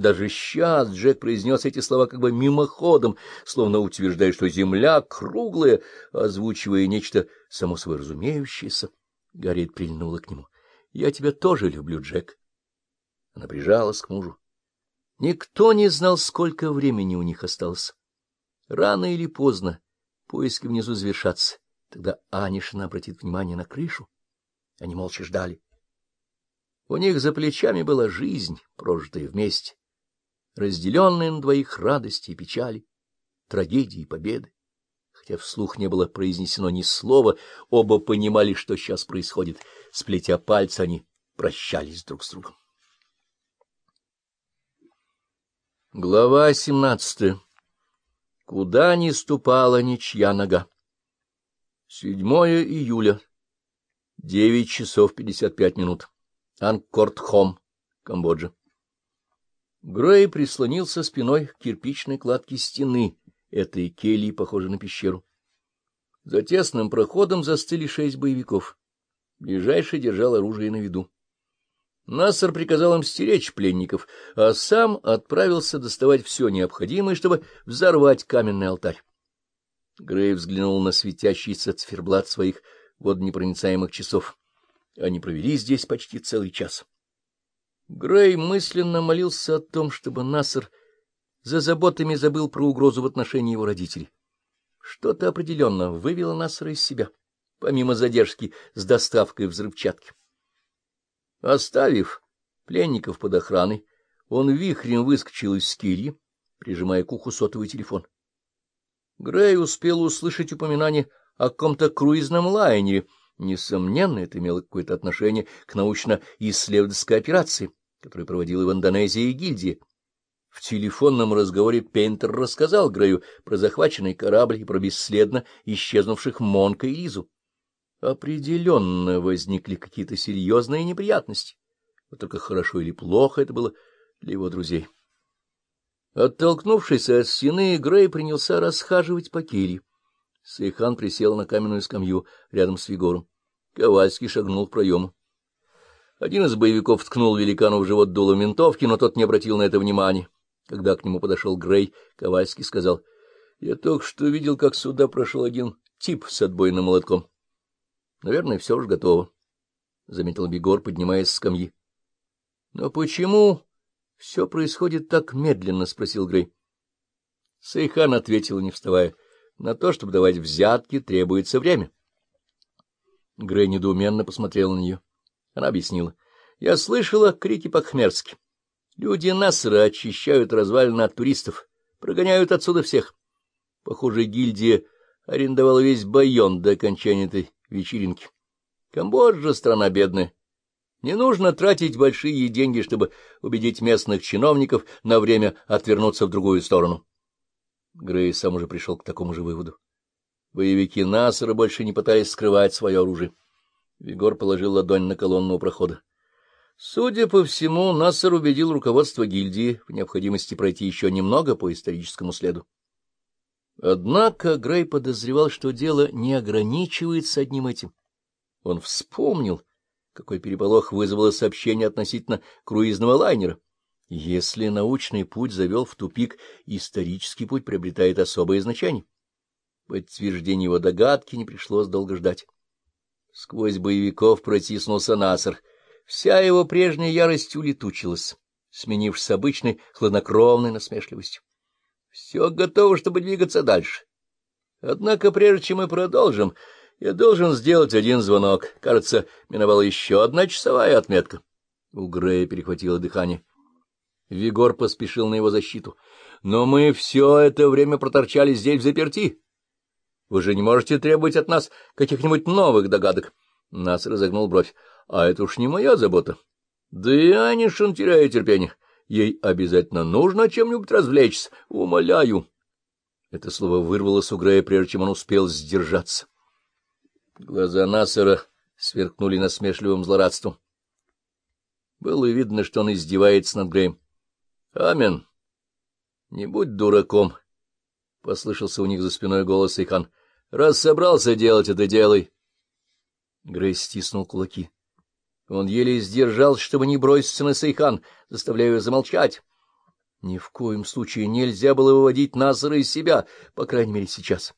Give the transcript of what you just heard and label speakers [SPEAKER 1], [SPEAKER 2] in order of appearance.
[SPEAKER 1] Даже сейчас Джек произнес эти слова как бы мимоходом, словно утверждая, что земля круглая, озвучивая нечто само собой разумеющееся. Гарриет прильнула к нему. — Я тебя тоже люблю, Джек. Она прижалась к мужу. Никто не знал, сколько времени у них осталось. Рано или поздно поиски внизу завершатся. Тогда Анишина обратит внимание на крышу. Они молча ждали. У них за плечами была жизнь, прожитая вместе разделенные на двоих радости и печали, трагедии и победы. Хотя вслух не было произнесено ни слова, оба понимали, что сейчас происходит. Сплетя пальцы, они прощались друг с другом. Глава семнадцатая. Куда ни ступала ничья нога. Седьмое июля. Девять часов пятьдесят пять минут. Анкорт-Хом, Камбоджа. Грей прислонился спиной к кирпичной кладке стены этой кельи, похожей на пещеру. За тесным проходом застыли шесть боевиков. Ближайший держал оружие на виду. Нассер приказал им стеречь пленников, а сам отправился доставать все необходимое, чтобы взорвать каменный алтарь. Грей взглянул на светящийся циферблат своих водонепроницаемых часов. Они провели здесь почти целый час. Грей мысленно молился о том, чтобы Наср за заботами забыл про угрозу в отношении его родителей. Что-то определенно вывело Насра из себя, помимо задержки с доставкой взрывчатки. Оставив пленников под охраной, он вихрем выскочил из скирьи, прижимая к уху сотовый телефон. Грей успел услышать упоминание о каком-то круизном лайнере. Несомненно, это имело какое-то отношение к научно-исследовательской операции который проводил в Индонезии гильдии. В телефонном разговоре Пейнтер рассказал Грею про захваченный корабль и про бесследно исчезнувших Монка и Лизу. Определенно возникли какие-то серьезные неприятности. Вот только хорошо или плохо это было для его друзей. Оттолкнувшись от стены, Грей принялся расхаживать по келье. Сейхан присел на каменную скамью рядом с Вигором. Ковальский шагнул в проем. Один из боевиков ткнул великану в живот дуло ментовки, но тот не обратил на это внимания. Когда к нему подошел Грей, Ковальский сказал, — Я только что видел, как сюда прошел один тип с отбойным молотком. — Наверное, все уж готово, — заметил Бегор, поднимаясь с скамьи. — Но почему все происходит так медленно? — спросил Грей. Сейхан ответил, не вставая, — на то, чтобы давать взятки, требуется время. Грей недоуменно посмотрел на нее. Она объяснила. Я слышала крики по-хмерски. Люди Насра очищают развалины от туристов, прогоняют отсюда всех. Похоже, гильдия арендовала весь байон до окончания этой вечеринки. Камбоджа — страна бедная. Не нужно тратить большие деньги, чтобы убедить местных чиновников на время отвернуться в другую сторону. Грей сам уже пришел к такому же выводу. Боевики Насра больше не пытались скрывать свое оружие. Вигор положил ладонь на колонну у прохода. Судя по всему, Нассер убедил руководство гильдии в необходимости пройти еще немного по историческому следу. Однако Грей подозревал, что дело не ограничивается одним этим. Он вспомнил, какой переполох вызвало сообщение относительно круизного лайнера. Если научный путь завел в тупик, исторический путь приобретает особое значение. Подтверждение его догадки не пришлось долго ждать. Сквозь боевиков протиснулся Насар. Вся его прежняя ярость улетучилась, сменившись обычной хладнокровной насмешливостью. Все готово, чтобы двигаться дальше. Однако, прежде чем мы продолжим, я должен сделать один звонок. Кажется, миновала еще одна часовая отметка. У Грея перехватило дыхание. Вигор поспешил на его защиту. — Но мы все это время проторчали здесь в заперти. Вы же не можете требовать от нас каких-нибудь новых догадок. Нас разогнул бровь. А это уж не моя забота. Да и Анишин теряет терпение. Ей обязательно нужно чем-нибудь развлечься. Умоляю. Это слово вырвалось у Грея, прежде чем он успел сдержаться. Глаза Насара сверкнули насмешливым злорадством. Было видно, что он издевается над Греем. — Амен. Не будь дураком, — послышался у них за спиной голос Ихан. Раз собрался делать это, делай. Грей стиснул кулаки. Он еле сдержался, чтобы не броситься на Сейхан, заставляя ее замолчать. Ни в коем случае нельзя было выводить Назара из себя, по крайней мере, сейчас.